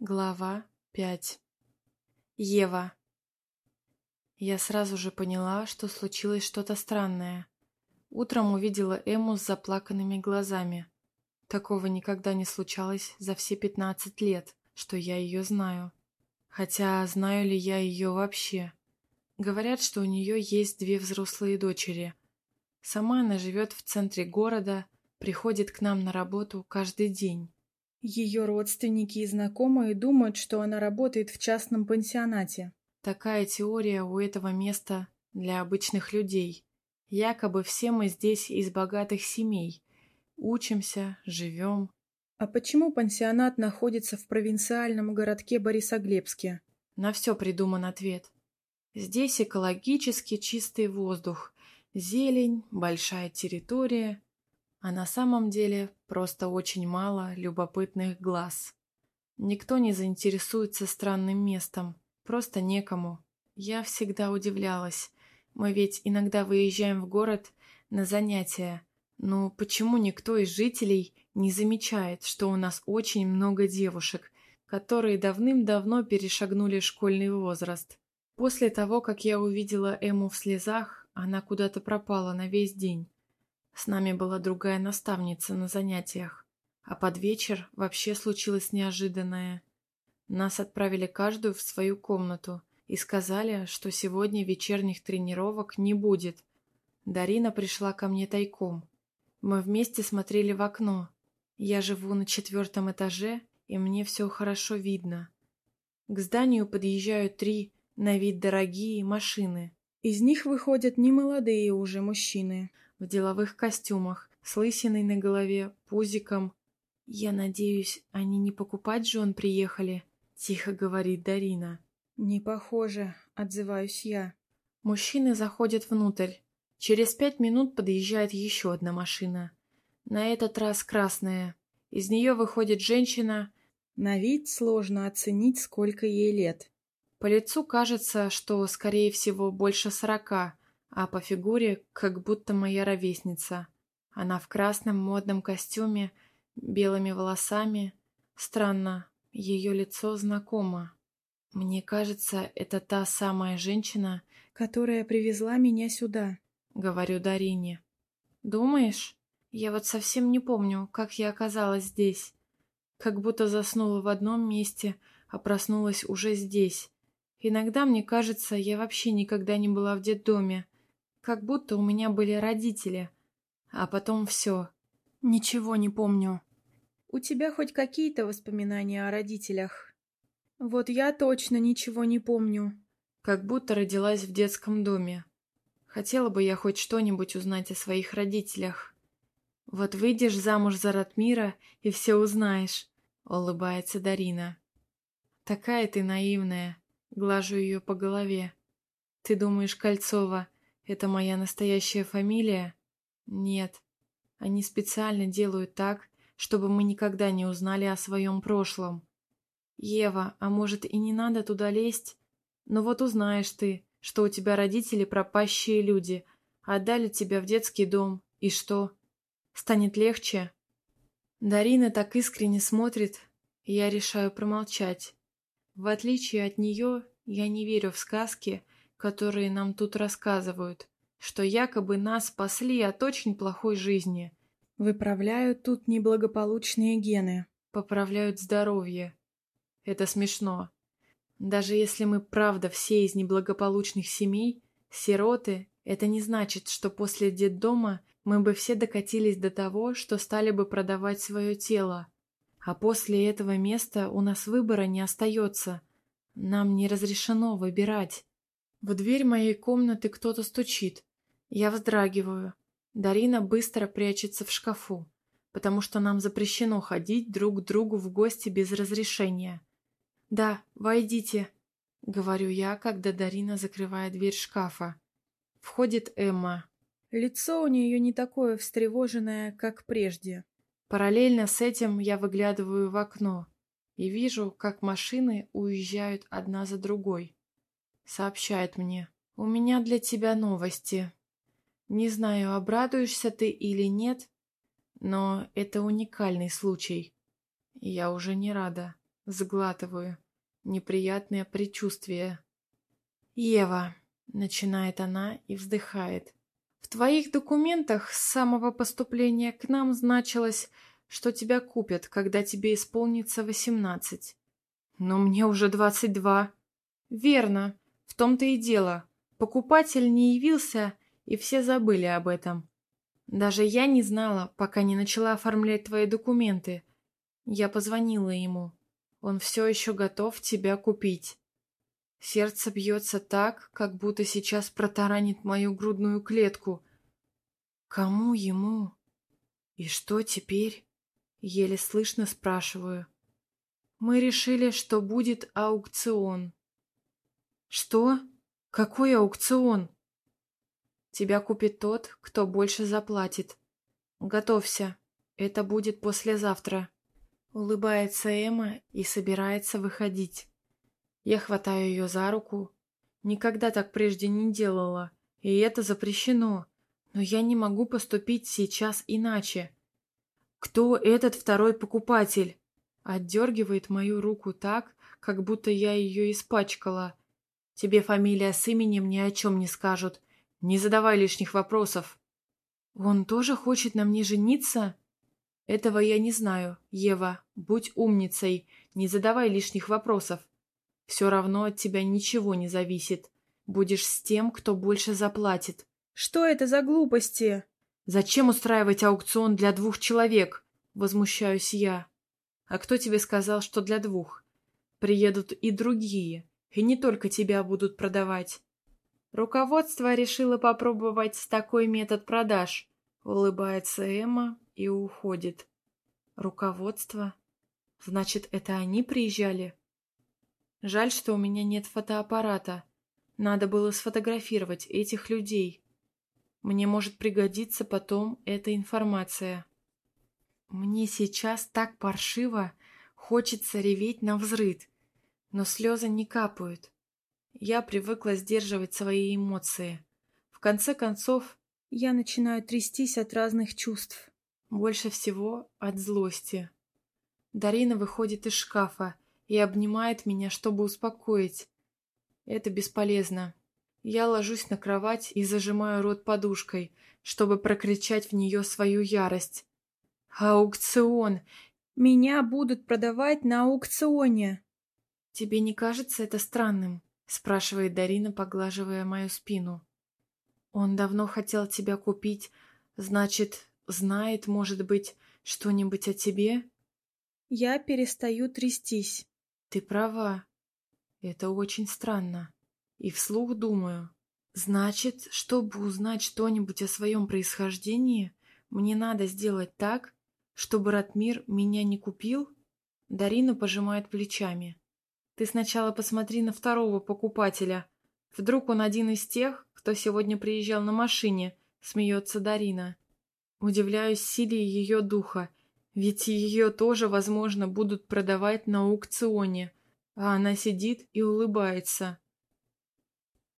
Глава 5 Ева Я сразу же поняла, что случилось что-то странное. Утром увидела Эму с заплаканными глазами. Такого никогда не случалось за все пятнадцать лет, что я ее знаю. Хотя знаю ли я ее вообще? Говорят, что у нее есть две взрослые дочери. Сама она живет в центре города, приходит к нам на работу каждый день. Ее родственники и знакомые думают, что она работает в частном пансионате. Такая теория у этого места для обычных людей. Якобы все мы здесь из богатых семей. Учимся, живем. А почему пансионат находится в провинциальном городке Борисоглебске? На все придуман ответ. Здесь экологически чистый воздух, зелень, большая территория, а на самом деле просто очень мало любопытных глаз. Никто не заинтересуется странным местом, просто некому. Я всегда удивлялась. Мы ведь иногда выезжаем в город на занятия. Но почему никто из жителей не замечает, что у нас очень много девушек, которые давным-давно перешагнули школьный возраст? После того, как я увидела Эму в слезах, она куда-то пропала на весь день. С нами была другая наставница на занятиях, а под вечер вообще случилось неожиданное. Нас отправили каждую в свою комнату и сказали, что сегодня вечерних тренировок не будет. Дарина пришла ко мне тайком. Мы вместе смотрели в окно. Я живу на четвертом этаже, и мне все хорошо видно. К зданию подъезжают три, на вид дорогие, машины. Из них выходят немолодые уже мужчины, в деловых костюмах, с лысиной на голове, пузиком. «Я надеюсь, они не покупать жен приехали?» — тихо говорит Дарина. «Не похоже», — отзываюсь я. Мужчины заходят внутрь. Через пять минут подъезжает еще одна машина. На этот раз красная. Из нее выходит женщина. На вид сложно оценить, сколько ей лет. По лицу кажется, что, скорее всего, больше сорока, а по фигуре как будто моя ровесница. Она в красном модном костюме, белыми волосами. Странно, ее лицо знакомо. Мне кажется, это та самая женщина, которая привезла меня сюда, говорю Дарине. Думаешь? Я вот совсем не помню, как я оказалась здесь. Как будто заснула в одном месте, а проснулась уже здесь. Иногда мне кажется, я вообще никогда не была в детдоме, как будто у меня были родители. А потом все. Ничего не помню. У тебя хоть какие-то воспоминания о родителях? Вот я точно ничего не помню. Как будто родилась в детском доме. Хотела бы я хоть что-нибудь узнать о своих родителях. Вот выйдешь замуж за Ратмира и все узнаешь, улыбается Дарина. Такая ты наивная, глажу ее по голове. Ты думаешь, Кольцова, это моя настоящая фамилия? Нет. Они специально делают так, чтобы мы никогда не узнали о своем прошлом. Ева, а может и не надо туда лезть? Но вот узнаешь ты, что у тебя родители пропащие люди, отдали тебя в детский дом, и что? Станет легче? Дарина так искренне смотрит, я решаю промолчать. В отличие от нее, я не верю в сказки, которые нам тут рассказывают, что якобы нас спасли от очень плохой жизни. Выправляют тут неблагополучные гены. Поправляют здоровье. Это смешно. Даже если мы правда все из неблагополучных семей, сироты, это не значит, что после детдома мы бы все докатились до того, что стали бы продавать свое тело. А после этого места у нас выбора не остается. Нам не разрешено выбирать. В дверь моей комнаты кто-то стучит. Я вздрагиваю. Дарина быстро прячется в шкафу, потому что нам запрещено ходить друг к другу в гости без разрешения. «Да, войдите», — говорю я, когда Дарина закрывает дверь шкафа. Входит Эмма. Лицо у нее не такое встревоженное, как прежде. Параллельно с этим я выглядываю в окно и вижу, как машины уезжают одна за другой сообщает мне. «У меня для тебя новости. Не знаю, обрадуешься ты или нет, но это уникальный случай. Я уже не рада. Сглатываю. Неприятное предчувствие. «Ева», — начинает она и вздыхает. «В твоих документах с самого поступления к нам значилось, что тебя купят, когда тебе исполнится восемнадцать. Но мне уже двадцать два». «Верно. В том-то и дело. Покупатель не явился, и все забыли об этом. Даже я не знала, пока не начала оформлять твои документы. Я позвонила ему. Он все еще готов тебя купить. Сердце бьется так, как будто сейчас протаранит мою грудную клетку. Кому ему? И что теперь? Еле слышно спрашиваю. Мы решили, что будет аукцион. Что? Какой аукцион? Тебя купит тот, кто больше заплатит. Готовься. Это будет послезавтра. Улыбается Эмма и собирается выходить. Я хватаю ее за руку. Никогда так прежде не делала, и это запрещено. Но я не могу поступить сейчас иначе. Кто этот второй покупатель? Отдергивает мою руку так, как будто я ее испачкала. Тебе фамилия с именем ни о чем не скажут. Не задавай лишних вопросов. Он тоже хочет на мне жениться? Этого я не знаю, Ева. Будь умницей, не задавай лишних вопросов. Все равно от тебя ничего не зависит. Будешь с тем, кто больше заплатит. Что это за глупости? Зачем устраивать аукцион для двух человек? Возмущаюсь я. А кто тебе сказал, что для двух? Приедут и другие, и не только тебя будут продавать. Руководство решило попробовать такой метод продаж. Улыбается Эмма и уходит. Руководство? Значит, это они приезжали? Жаль, что у меня нет фотоаппарата. Надо было сфотографировать этих людей. Мне может пригодиться потом эта информация. Мне сейчас так паршиво, хочется реветь на взрыд, но слезы не капают. Я привыкла сдерживать свои эмоции. В конце концов, я начинаю трястись от разных чувств. Больше всего от злости. Дарина выходит из шкафа, и обнимает меня, чтобы успокоить. Это бесполезно. Я ложусь на кровать и зажимаю рот подушкой, чтобы прокричать в нее свою ярость. «Аукцион! Меня будут продавать на аукционе!» «Тебе не кажется это странным?» — спрашивает Дарина, поглаживая мою спину. «Он давно хотел тебя купить, значит, знает, может быть, что-нибудь о тебе?» Я перестаю трястись. Ты права. Это очень странно. И вслух думаю. Значит, чтобы узнать что-нибудь о своем происхождении, мне надо сделать так, чтобы Ратмир меня не купил? Дарина пожимает плечами. Ты сначала посмотри на второго покупателя. Вдруг он один из тех, кто сегодня приезжал на машине, смеется Дарина. Удивляюсь силе ее духа ведь ее тоже, возможно, будут продавать на аукционе. А она сидит и улыбается.